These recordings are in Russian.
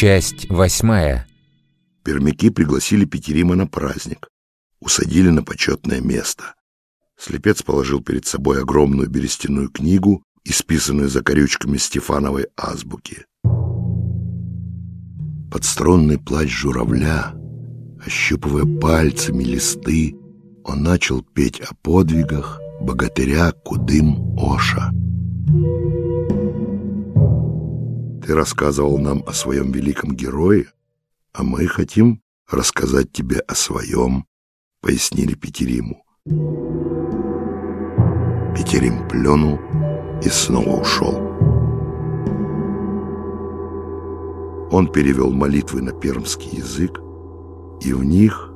Часть восьмая. Пермяки пригласили Петерима на праздник. Усадили на почетное место. Слепец положил перед собой огромную берестяную книгу, исписанную закорючками Стефановой азбуки. Под струнный плач журавля, ощупывая пальцами листы, он начал петь о подвигах богатыря Кудым Оша. Ты рассказывал нам о своем великом герое, а мы хотим рассказать тебе о своем, — пояснили Петериму. Петерим плюнул и снова ушел. Он перевел молитвы на пермский язык, и в них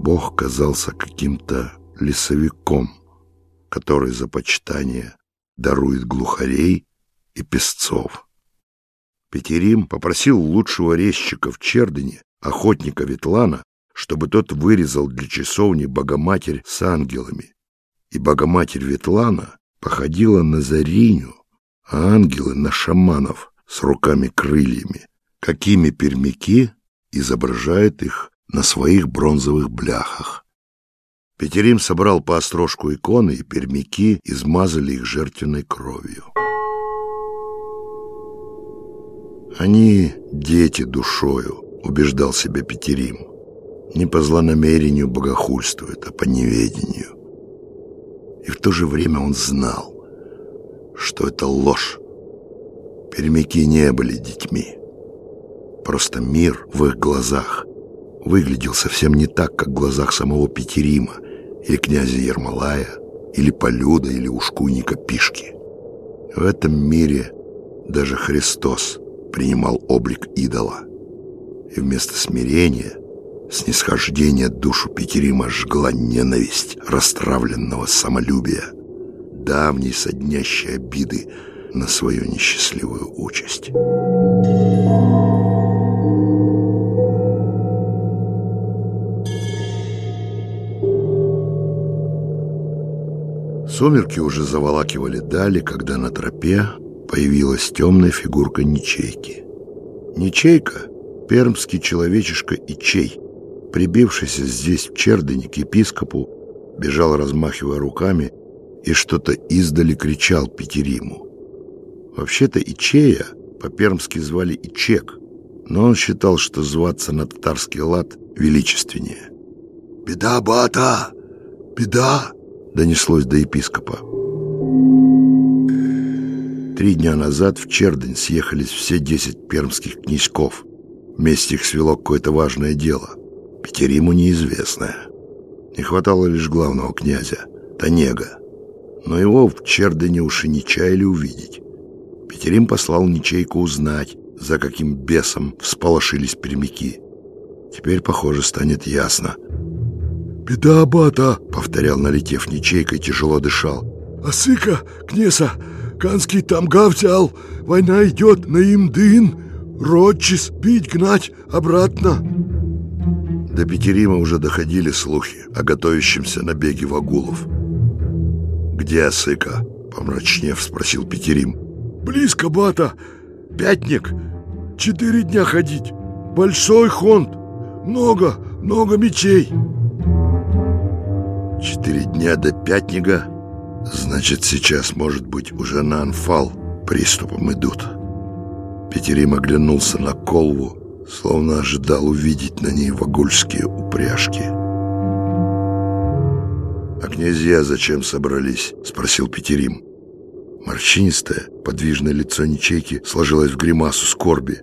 Бог казался каким-то лесовиком, который за почитание дарует глухарей и песцов. Петерим попросил лучшего резчика в Чердыне, охотника Ветлана, чтобы тот вырезал для часовни Богоматерь с ангелами. И Богоматерь Ветлана походила на Зариню, а ангелы на шаманов с руками-крыльями, какими пермяки изображают их на своих бронзовых бляхах. Петерим собрал по острожку иконы, и пермяки измазали их жертвенной кровью. Они дети душою, убеждал себя Петерим. Не по злонамерению богохульствуют, а по неведению. И в то же время он знал, что это ложь. Пермяки не были детьми. Просто мир в их глазах выглядел совсем не так, как в глазах самого Петерима или князя Ермолая, или Полюда, или ушкуйника Пишки. В этом мире даже Христос принимал облик идола. И вместо смирения, снисхождения душу Петерима жгла ненависть расстравленного самолюбия, давней соднящей обиды на свою несчастливую участь. Сумерки уже заволакивали дали, когда на тропе появилась темная фигурка Ничейки. Ничейка — пермский человечишка Ичей, прибившийся здесь в Чердыне к епископу, бежал, размахивая руками, и что-то издали кричал Петериму. Вообще-то Ичея по-пермски звали Ичек, но он считал, что зваться на татарский лад величественнее. «Беда, бата! Беда!» — донеслось до епископа. Три дня назад в Чердень съехались все десять пермских князьков. Вместе их свело какое-то важное дело. Петериму неизвестное. Не хватало лишь главного князя, Танега. Но его в Чердене уж и не чаяли увидеть. Петерим послал Ничейку узнать, за каким бесом всполошились пермяки. Теперь, похоже, станет ясно. «Беда, абата!» — повторял, налетев Ничейка и тяжело дышал. «Асыка, кнеса, Канский тамга взял. Война идет на имдын. Ротчис бить гнать обратно. До Петерима уже доходили слухи о готовящемся набеге вагулов. «Где Осыка?» — помрачнев спросил Петерим. «Близко, бата. Пятник. Четыре дня ходить. Большой хонд. Много, много мечей». «Четыре дня до пятника?» Значит, сейчас, может быть, уже на анфал приступом идут. Петерим оглянулся на колву, словно ожидал увидеть на ней вагульские упряжки. «А князья зачем собрались?» — спросил Петерим. Морщинистое, подвижное лицо Ничейки сложилось в гримасу скорби.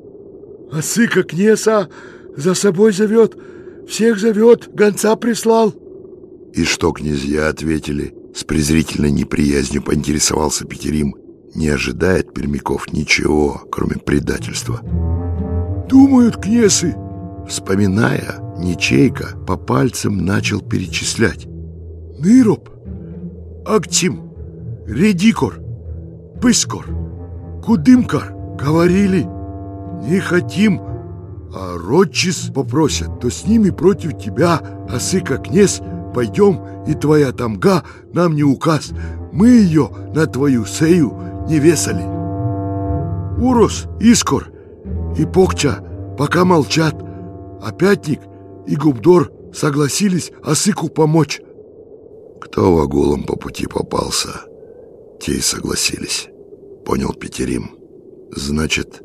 «А сыка княза за собой зовет, всех зовет, гонца прислал». И что князья ответили? С презрительной неприязнью поинтересовался Петерим, не ожидая от пермяков ничего, кроме предательства. «Думают кнесы!» Вспоминая, Ничейка по пальцам начал перечислять. «Ныроп, Актим, Редикор, Пыскор, Кудымкар говорили, не хотим, а Ротчис попросят, то с ними против тебя, Асыка князь, Пойдем, и твоя тамга нам не указ. Мы ее на твою сею не весали. Урос, Искор и Покча пока молчат. А Пятник и Губдор согласились Осыку помочь. Кто вагулам по пути попался, те и согласились, понял Петерим. Значит,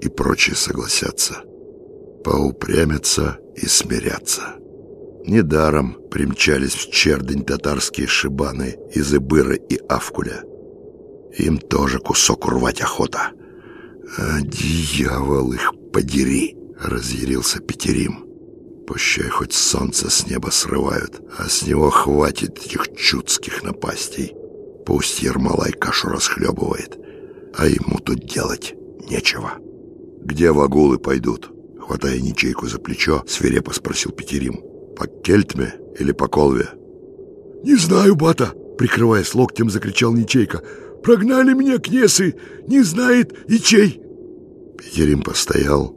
и прочие согласятся, поупрямятся и смирятся. Недаром примчались в чердень татарские шибаны из Ибыра и Авкуля. Им тоже кусок урвать охота. А дьявол их подери, разъярился Петерим. Пущай хоть солнце с неба срывают, а с него хватит этих чудских напастей. Пусть Ермолай кашу расхлебывает, а ему тут делать нечего. Где вагулы пойдут? Хватая ничейку за плечо, свирепо спросил Петерим. По Кельтме или по Колве? «Не знаю, бата!» Прикрываясь локтем, закричал Ничейка. «Прогнали меня кнесы! Не знает и чей!» Петерим постоял,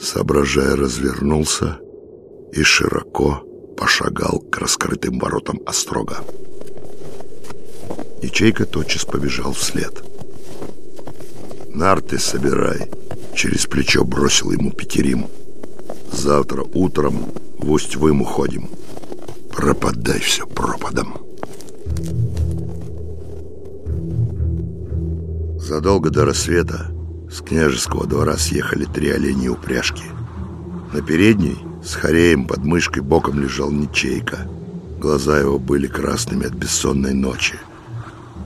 соображая, развернулся и широко пошагал к раскрытым воротам острога. Ячейка тотчас побежал вслед. «Нарты собирай!» — через плечо бросил ему Петерим. «Завтра утром в Усть-Вым уходим. Пропадай все пропадом!» Задолго до рассвета с княжеского двора съехали три оленьи упряжки. На передней с хореем под мышкой боком лежал Ничейка. Глаза его были красными от бессонной ночи.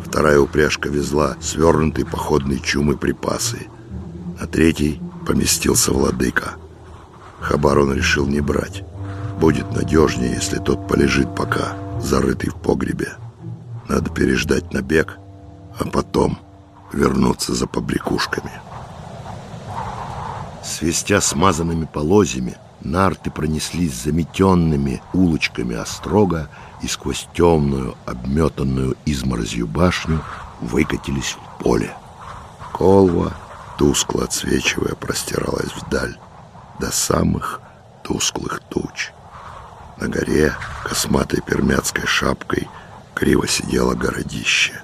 Вторая упряжка везла свернутые походные чумы припасы. На третий поместился владыка. Хабар он решил не брать. Будет надежнее, если тот полежит пока, зарытый в погребе. Надо переждать набег, а потом вернуться за побрякушками. Свистя смазанными полозьями, нарты пронеслись заметенными улочками острога и сквозь темную, обметанную изморозью башню выкатились в поле. Колва, тускло отсвечивая, простиралась вдаль до самых тусклых туч. На горе косматой пермяцкой шапкой криво сидело городище.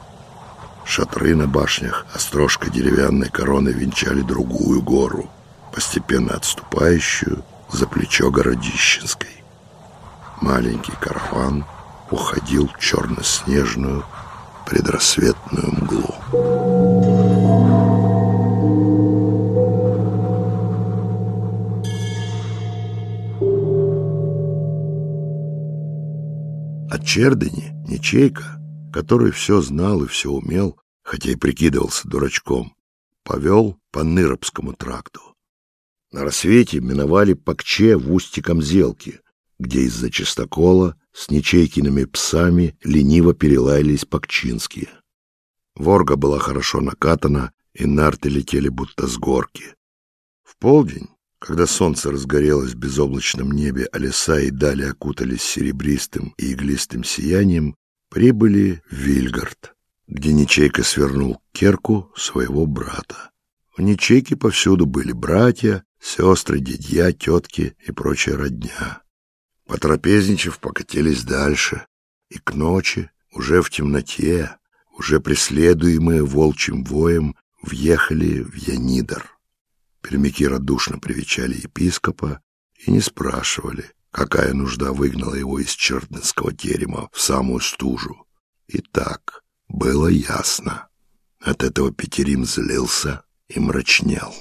Шатры на башнях острожкой деревянной короны венчали другую гору, постепенно отступающую за плечо Городищенской. Маленький караван уходил в черно-снежную предрассветную мглу. Чердани Ничейка, который все знал и все умел, хотя и прикидывался дурачком, повел по Ныробскому тракту. На рассвете миновали Пакче в устье Камзелки, где из-за чистокола с нечейкиными псами лениво перелаялись пакчинские. Ворга была хорошо накатана, и нарты летели будто с горки. В полдень, когда солнце разгорелось в безоблачном небе, а леса и дали окутались серебристым и иглистым сиянием, прибыли в Вильгард, где Ничейка свернул керку своего брата. В Ничейке повсюду были братья, сестры, дядья, тетки и прочая родня. Потрапезничав, покатились дальше, и к ночи, уже в темноте, уже преследуемые волчьим воем, въехали в Янидор. Пермяки радушно привечали епископа и не спрашивали, какая нужда выгнала его из Чердынского терема в самую стужу. И так было ясно. От этого Петерим злился и мрачнел.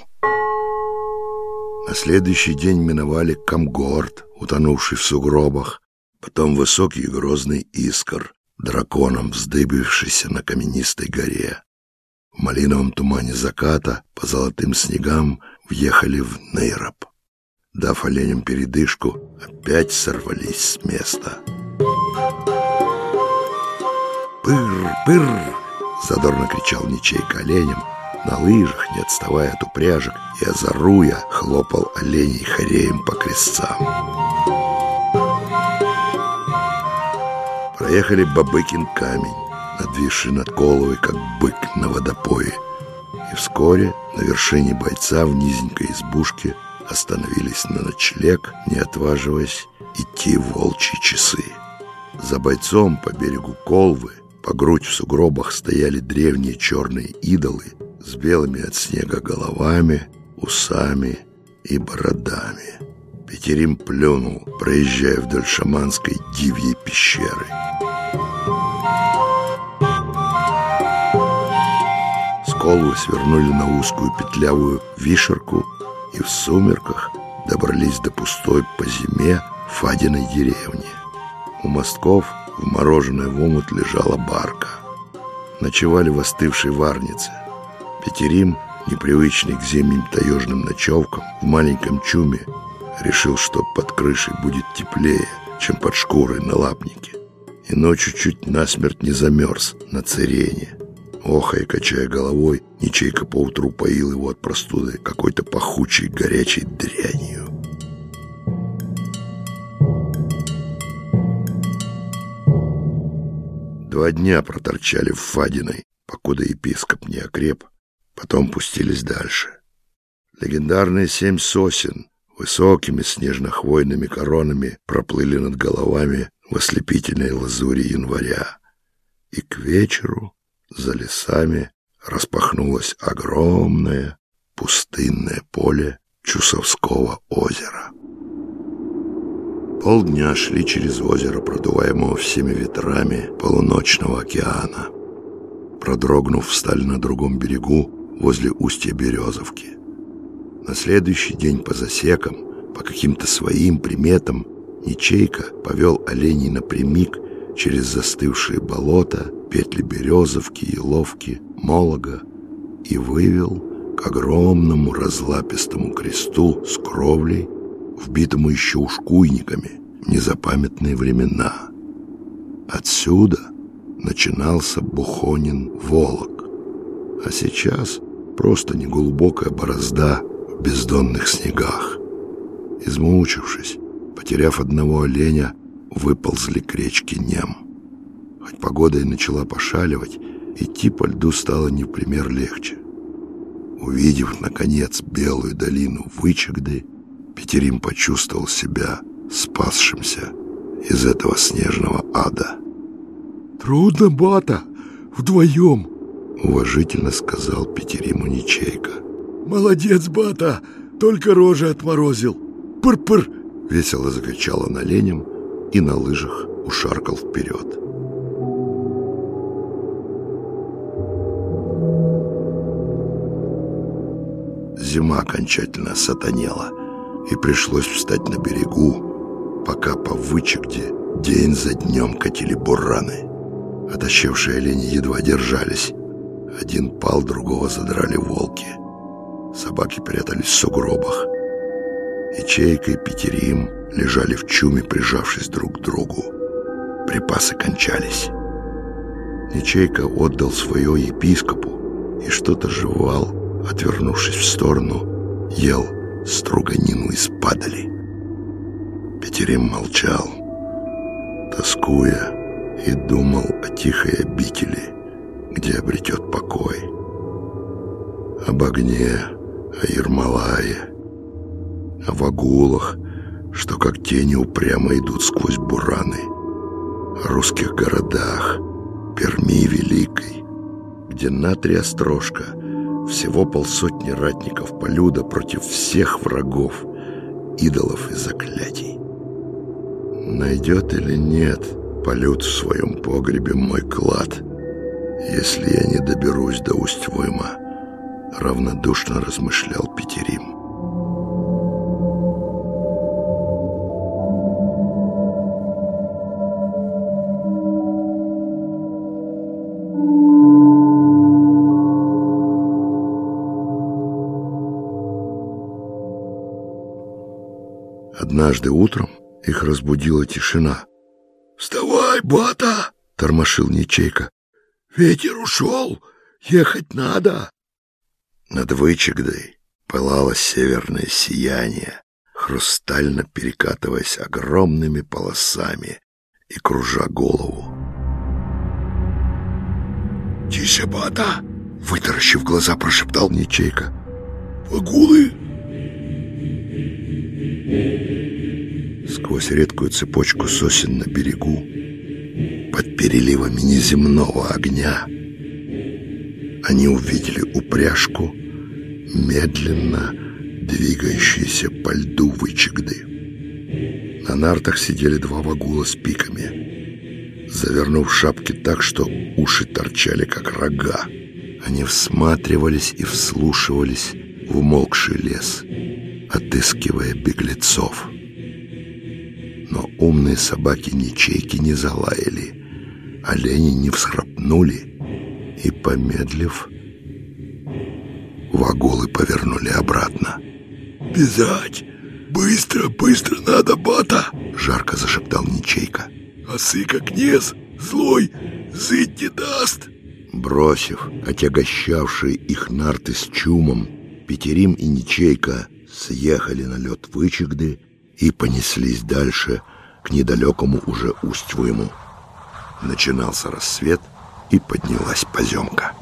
На следующий день миновали Камгорд, утонувший в сугробах, потом высокий и грозный Искр, драконом вздыбившийся на каменистой горе. В малиновом тумане заката по золотым снегам въехали в Нейроп. Дав оленям передышку, опять сорвались с места. «Пыр! Пыр!» — задорно кричал Ничейка оленям, на лыжах, не отставая от упряжек, и озаруя хлопал оленей хореем по крестцам. Проехали Бабыкин камень, надвисший над головой, как бык на водопое, и вскоре на вершине бойца в низенькой избушке остановились на ночлег, не отваживаясь идти в волчьи часы. За бойцом по берегу Колвы, по грудь в сугробах стояли древние черные идолы с белыми от снега головами, усами и бородами. Петерим плюнул, проезжая вдоль шаманской дивьей пещеры. Сколы свернули на узкую петлявую вишерку и в сумерках добрались до пустой по зиме Фадиной деревни. У мостков в мороженое в омут лежала барка. Ночевали в остывшей варнице. Петерим, непривычный к зимним таежным ночевкам, в маленьком чуме, решил, что под крышей будет теплее, чем под шкурой на лапнике. И ночью чуть насмерть не замерз на цирене. Охая, качая головой, Ничейка поутру поил его от простуды какой-то пахучей горячей дрянью. Два дня проторчали в Фадиной, покуда епископ не окреп, потом пустились дальше. Легендарные семь сосен высокими снежно-хвойными коронами проплыли над головами в ослепительной лазури января. И к вечеру за лесами распахнулось огромное пустынное поле Чусовского озера. Полдня шли через озеро, продуваемого всеми ветрами полуночного океана. Продрогнув, встали на другом берегу, возле устья Березовки. На следующий день по засекам, по каким-то своим приметам, Ничейка повел оленей напрямик через застывшие болота, петли Березовки, Еловки, Молога и вывел к огромному разлапистому кресту с кровлей, вбитому еще ушкуйниками в незапамятные времена. Отсюда начинался Бухонин Волок, а сейчас просто неглубокая борозда в бездонных снегах. Измучившись, потеряв одного оленя, выползли к речке Нем. Хоть погода и начала пошаливать, идти по льду стало не в пример легче. Увидев, наконец, белую долину Вычегды, Петерим почувствовал себя спасшимся из этого снежного ада. «Трудно, бата, вдвоем!» — уважительно сказал Петериму Ничейка. «Молодец, бата, только рожи отморозил! Пыр-пыр!» Весело закричал он оленем и на лыжах ушаркал вперед. Зима окончательно сатанела, и пришлось встать на берегу, пока по вычегде день за днем катили бураны. Отощевшие олени едва держались. Один пал, другого задрали волки. Собаки прятались в сугробах. Ичейка и Петерим лежали в чуме, прижавшись друг к другу. Припасы кончались. Ячейка отдал свое епископу и что-то жевал, отвернувшись в сторону, ел струганину из падали. Петерим молчал, тоскуя, и думал о тихой обители, где обретет покой. Об огне, о Ермолае, о вагулах, что как тени упрямо идут сквозь бураны, о русских городах, Перми Великой, где натрия строжка — всего полсотни ратников полюда против всех врагов, идолов и заклятий. Найдет или нет полют в своем погребе мой клад, если я не доберусь до Усть-Войма, равнодушно размышлял Петерим. Однажды утром их разбудила тишина. «Вставай, бата!» — тормошил Ничейка. «Ветер ушел, ехать надо!» Над Вычегдой пылало северное сияние, хрустально перекатываясь огромными полосами и кружа голову. «Тише, бата!» — вытаращив глаза, прошептал Ничейка. «Погулы!» Сквозь редкую цепочку сосен на берегу, под переливами неземного огня. Они увидели упряжку, медленно, двигающиеся по льду вычегды. На нартах сидели два вагула с пиками, завернув шапки так, что уши торчали, как рога. Они всматривались и вслушивались в умолкший лес, отыскивая беглецов. Но умные собаки-ничейки не залаяли, олени не всхрапнули и, помедлив, вагулы повернули обратно. «Бежать! Быстро, быстро надо, бата!» Жарко зашептал Ничейка. «Осыка князь злой зыть не даст!» Бросив отягощавшие их нарты с чумом, Петерим и Ничейка съехали на лед Вычегды и понеслись дальше к недалекому уже Усть-Выму. Начинался рассвет, и поднялась поземка.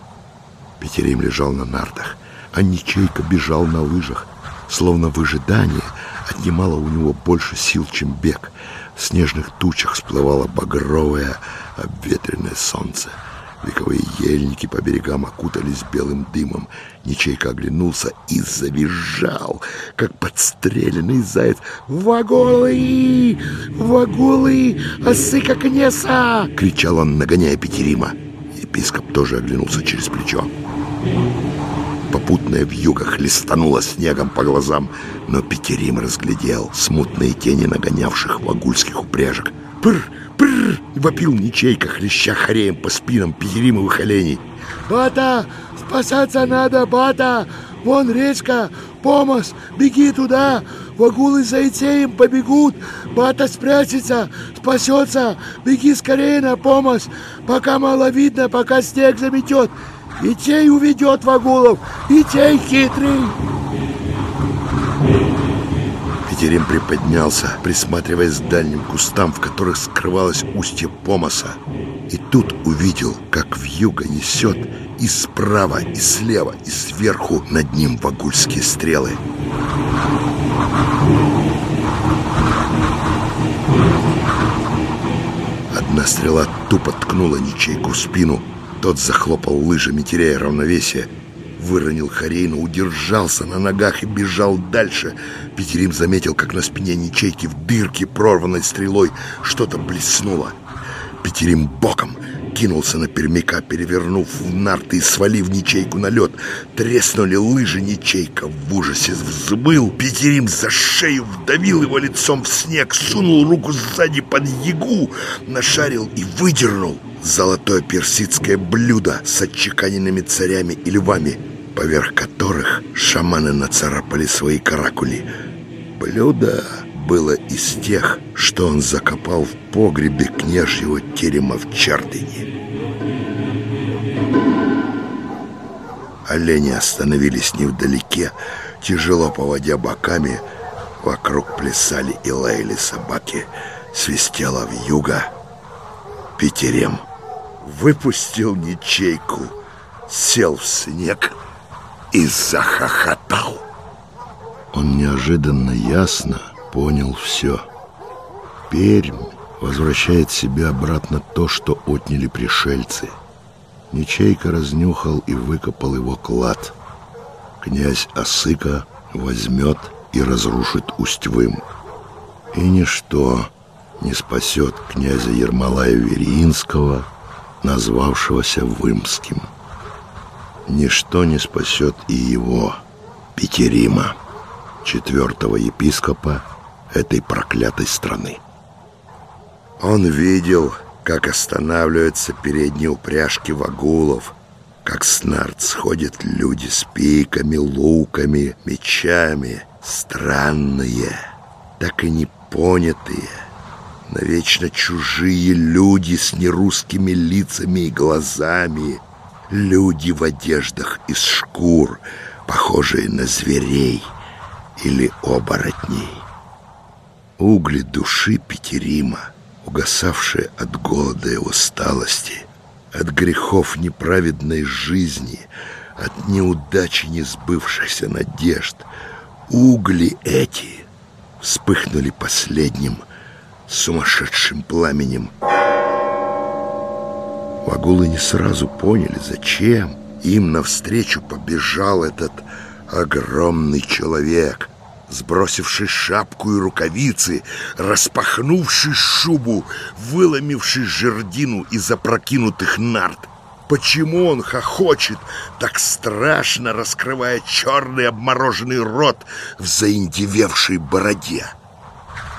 Петерим лежал на нартах, а Ничейка бежал на лыжах, словно выжидание отнимало у него больше сил, чем бег. В снежных тучах всплывало багровое обветренное солнце — Вековые ельники по берегам окутались белым дымом. Ничейка оглянулся и завизжал, как подстреленный заяц. «Вагулы! Вагулы! Осыка кнеса!» — кричал он, нагоняя Петерима. Епископ тоже оглянулся через плечо. Попутная вьюга хлестанула снегом по глазам, но Петерим разглядел смутные тени нагонявших вагульских упряжек. «Пр! Прррр! Вопил Ничейка, хлеща хореем по спинам петеримовых оленей. «Бата! Спасаться надо, Бата! Вон речка! Помос! Беги туда! Вагулы за Ицеем побегут! Бата спрячется! Спасется! Беги скорее на помощь! Пока мало видно, пока снег заметет! Итей уведет Вагулов! Итей хитрый!» Терем приподнялся, присматриваясь к дальним кустам, в которых скрывалось устье помоса. И тут увидел, как вьюга несет и справа, и слева, и сверху над ним вагульские стрелы. Одна стрела тупо ткнула Ничейку в спину. Тот захлопал лыжами, теряя равновесие выронил Харейну, удержался на ногах и бежал дальше. Петерим заметил, как на спине Ничейки в дырке, прорванной стрелой, что-то блеснуло. Петерим боком кинулся на пермяка, перевернув в нарты и свалив Ничейку на лед. Треснули лыжи Ничейка, в ужасе взбыл. Петерим за шею вдавил его лицом в снег, сунул руку сзади под ягу, нашарил и выдернул золотое персидское блюдо с отчеканенными царями и львами, поверх которых шаманы нацарапали свои каракули. Блюдо было из тех, что он закопал в погребе княжьего терема в Чардыне. Олени остановились невдалеке, тяжело поводя боками, вокруг плясали и лаяли собаки, свистела в юга. Петерем выпустил ничейку, сел в снег и захохотал. Он неожиданно ясно понял все. Пермь возвращает себе обратно то, что отняли пришельцы. Ничейка разнюхал и выкопал его клад. Князь Осыка возьмет и разрушит Усть-Вым. И ничто не спасет князя Ермолая Вериинского, назвавшегося Вымским. Ничто не спасет и его, Петерима, четвертого епископа этой проклятой страны. Он видел, как останавливаются передние упряжки вагулов, как с нарт сходят люди с пиками, луками, мечами, странные, так и непонятые, навечно чужие люди с нерусскими лицами и глазами, люди в одеждах из шкур, похожие на зверей или оборотней. Угли души Петерима, угасавшие от голода и усталости, от грехов неправедной жизни, от неудачи несбывшихся надежд, угли эти вспыхнули последним сумасшедшим пламенем. Вагулы не сразу поняли, зачем им навстречу побежал этот Огромный человек, сбросивший шапку и рукавицы, распахнувший шубу, выломивший жердину из опрокинутых нарт. Почему он хохочет, так страшно раскрывая черный обмороженный рот в заиндевевшей бороде?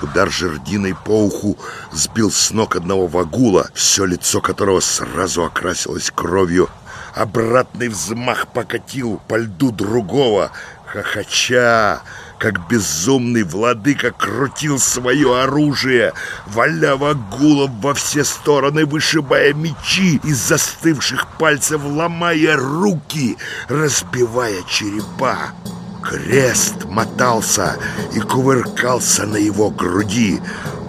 Удар жердиной по уху сбил с ног одного вагула, все лицо которого сразу окрасилось кровью. Обратный взмах покатил по льду другого, хохоча, как безумный владыка крутил свое оружие, валя вагулов во все стороны, вышибая мечи из застывших пальцев, ломая руки, разбивая черепа. Крест мотался и кувыркался на его груди.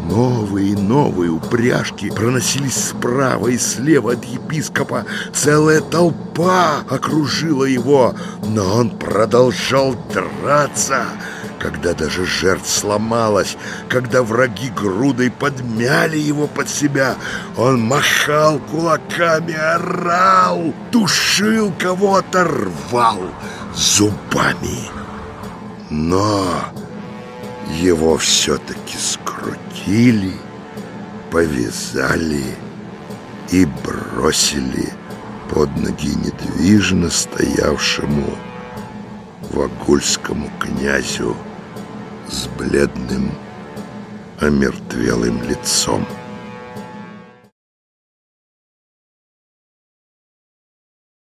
Новые и новые упряжки проносились справа и слева от епископа. Целая толпа окружила его, но он продолжал драться. Когда даже жертв сломалась, когда враги грудой подмяли его под себя, он махал кулаками, орал, душил кого-то, рвал зубами. Но его все-таки скрутили, повязали и бросили под ноги недвижно стоявшему вагульскому князю с бледным, омертвелым лицом.